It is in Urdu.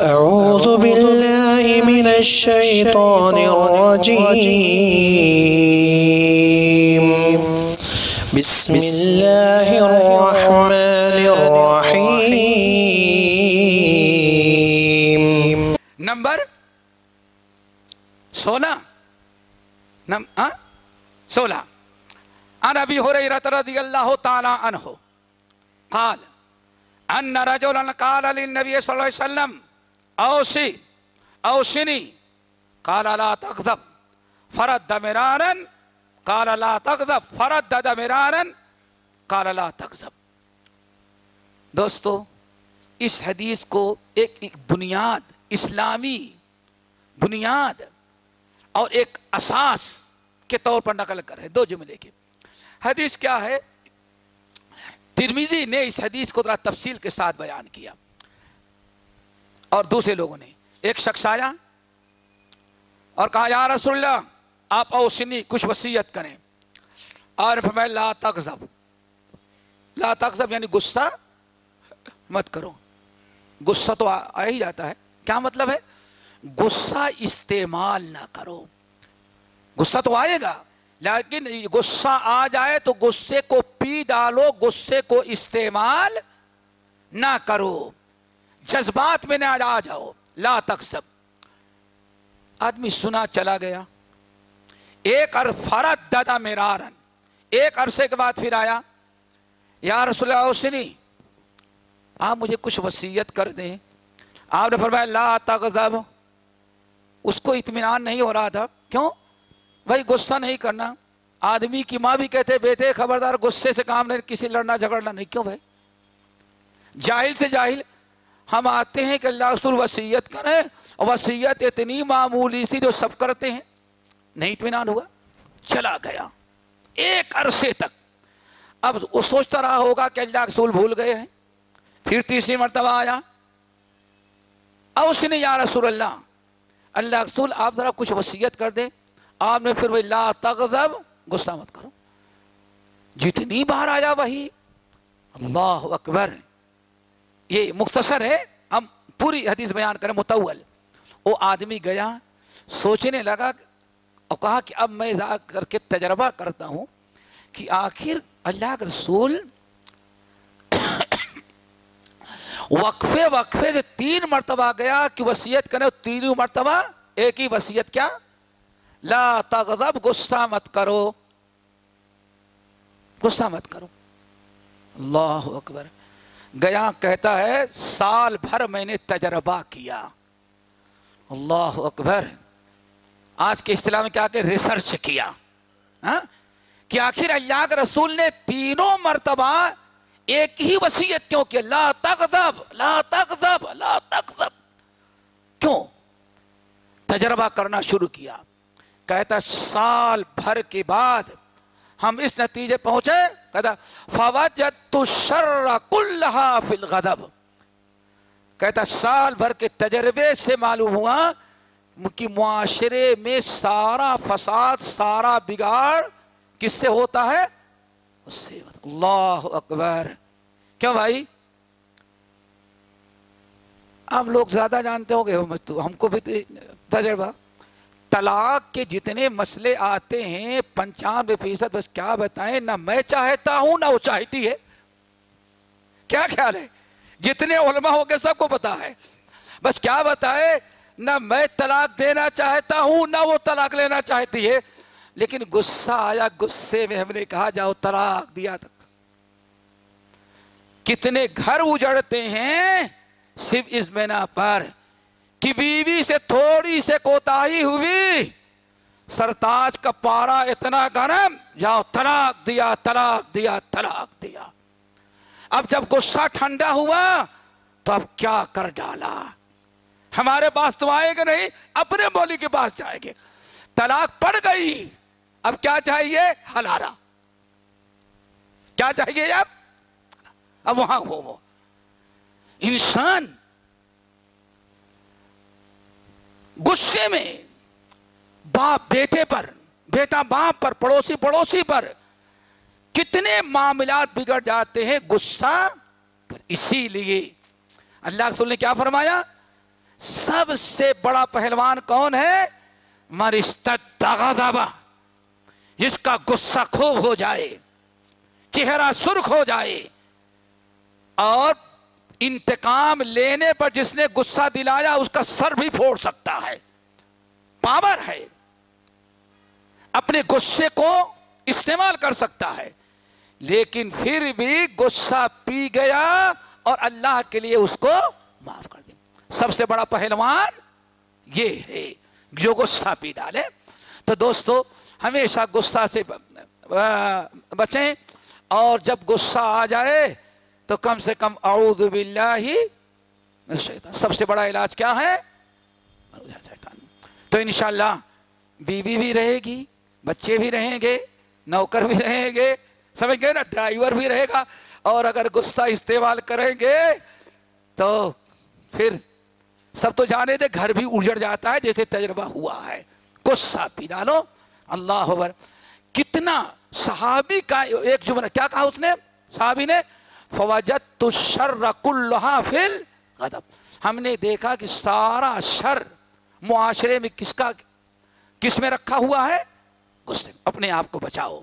أعوذ بالله من الشيطان الرجيم. بسم الله الرحمن الرحيم. نمبر سولہ. نم ہاں سولہ. عن ابي هريره رضي الله تعالى عنه قال ان رجلا قال للنبي صلى الله عليه وسلم اوصي اوصني قال لا تغضب فرد مرارا. قال لا تغضب فردد مرارا قال لا تغضب دوستو، اس حدیث کو ایک ایک بنیاد، اسلامی بنیاد اور ایک اساس کے طور پر نقل کر ہے دو جملے کے۔ حدیث کیا ہے؟ ترمیزی نے اس حدیث کو ذرا تفصیل کے ساتھ بیان کیا۔ اور دوسرے لوگوں نے۔ ایک شخص آیا اور کہا، یا رسول اللہ، آپ اوسنی کچھ وسیعت کریں۔ اور فرمایا، لا تغضب۔ لا تغضب یعنی غصہ مت کرو۔ غصہ تو آ ہی جاتا ہے۔ کیا مطلب ہے؟ غصہ استعمال نہ کرو۔ غصہ تو آئے گا، لیکن غصہ آ جائے تو غصے کو پی ڈالو، غصے کو استعمال نہ کرو۔ جذبات میں نہ آ جاؤ۔ لا تقسب آدمی سنا چلا گیا۔ ایک ار دادا میرارن ایک عرصے کے بعد پھر آیا۔ یا رسول اللہ حسنی آپ مجھے کچھ وسیعت کر دیں۔ آپ نے فرمایا، لا تغضب اس کو اطمینان نہیں ہو رہا تھا۔ کیوں؟ بھائی، غصہ نہیں کرنا۔ آدمی کی ماں بھی کہتے، بیٹے، خبردار، غصے سے کام نہیں کسی لڑنا جھگڑنا نہیں۔ کیوں بھائی؟ جاہل سے جاہل۔ ہم آتے ہیں کہ اللہ رسول وسیعت کریں اور وسیعت اتنی معمولی تھی جو سب کرتے ہیں۔ نہیں اطمینان ہوا۔ چلا گیا۔ ایک عرصے تک۔ اب وہ سوچتا رہا ہوگا کہ اللہ رسول بھول گئے ہیں۔ پھر تیسری مرتبہ آیا۔ اور اس نے یا رسول اللہ اللہ رسول آپ ذرا کچھ وسیعت کر دیں۔ آپ نے پھر وہی لا تغضب، غصہ مت کرو۔ جتنی بار آیا وہی۔ اللہ اکبر۔ یہ مختصر ہے۔ ہم پوری حدیث بیان کریں متول۔ وہ آدمی گیا، سوچنے لگا اور کہا کہ اب میں جا کر کے تجربہ کرتا ہوں کہ آخر اللہ کے رسول وقفے وقفے سے تین مرتبہ گیا کہ وسیعت کرے تینوں مرتبہ ایک ہی وسیعت کیا؟ لا تغضب، غصہ مت کرو۔ غصہ مت کرو۔ اللہ اکبر۔ گیا کہتا ہے، سال بھر میں نے تجربہ کیا۔ اللہ اکبر۔ آج کے اصطلاح میں کیا کہ ریسرچ کیا۔ ہاں؟ کہ آخر اللہ کے رسول نے تینوں مرتبہ ایک ہی وسیعت کیوں کہ لا تغضب لا تغضب لا تغضب۔ کیوں؟ تجربہ کرنا شروع کیا۔ کہتا سال بھر کے بعد ہم اس نتیجے پہنچے، کہتا فوجت الشر كلها في الغضب۔ کہتا، سال بھر کے تجربے سے معلوم ہوا کہ معاشرے میں سارا فساد، سارا بگاڑ کس سے ہوتا ہے؟ اس سے۔ اللہ اکبر۔ کیوں بھائی؟ آپ لوگ زیادہ جانتے ہوں گے، ہم کو بھی تجربہ۔ طلاق کے جتنے مسئلے آتے ہیں، پنچانوے فیصد، بس کیا بتائیں؟ نہ میں چاہتا ہوں، نہ وہ چاہتی ہے۔ کیا خیال ہے؟ جتنے علماء ہو کے سب کو پتا ہے۔ بس کیا بتائے نہ میں طلاق دینا چاہتا ہوں، نہ وہ طلاق لینا چاہتی ہے۔ لیکن غصہ آیا، غصے میں ہم نے کہا، جاؤ طلاق دیا۔ تک کتنے گھر اجڑتے ہیں، صرف اس بنا پر۔ کہ بیوی سے تھوڑی سے کوتاہی ہوئی۔ سرتاج کا پارا اتنا گرم جاؤ طلاق دیا طلاق دیا طلاق دیا۔ اب جب غصہ ٹھنڈا ہوا، تو اب کیا کر ڈالا؟ ہمارے پاس تو آئے گے نہیں، اپنے مولی کے پاس جائیں گے۔ طلاق پڑ گئی، اب کیا چاہیے؟ ہلارا کیا چاہیے اب؟ اب وہاں ہو وہ۔ انسان غصے میں باپ بیٹے پر، بیٹا باپ پر، پڑوسی پڑوسی پر کتنے معاملات بگڑ جاتے ہیں غصہ اسی لیے اللہ رسول نے کیا فرمایا؟ سب سے بڑا پہلوان کون ہے؟ مرستد غضبہ، جس کا غصہ خوب ہو جائے، چہرہ سرخ ہو جائے اور انتقام لینے پر جس نے غصہ دلایا اس کا سر بھی پھوڑ سکتا ہے۔ پاور ہے۔ اپنے غصے کو استعمال کر سکتا ہے۔ لیکن پھر بھی غصہ پی گیا اور اللہ کے لیے اس کو معاف کر دیا۔ سب سے بڑا پہلوان یہ ہے جو غصہ پی ڈالے۔ تو دوستو، ہمیشہ غصہ سے بچیں اور جب غصہ آ جائے تو کم سے کم اعوذ باللہ شیطان سب سے بڑا علاج کیا ہے؟ تو انشاءاللہ بیوی بھی رہے گی، بچے بھی رہیں گے، نوکر بھی رہیں گے، سمجھ گئے نا؟ ڈرائیور بھی رہے گا۔ اور اگر غصہ استعمال کریں گے تو پھر سب تو جانے دے، گھر بھی اجڑ جاتا ہے، جیسے تجربہ ہوا ہے۔ غصہ پی ڈالو۔ اللہ کتنا صحابی کا ایک جملہ، کیا کہا اس نے؟ صحابی نے فوجت شر کلحا فل ہم نے دیکھا کہ سارا شر معاشرے میں کس کا، کس میں رکھا ہوا ہے؟ غصے اپنے آپ کو بچاؤ۔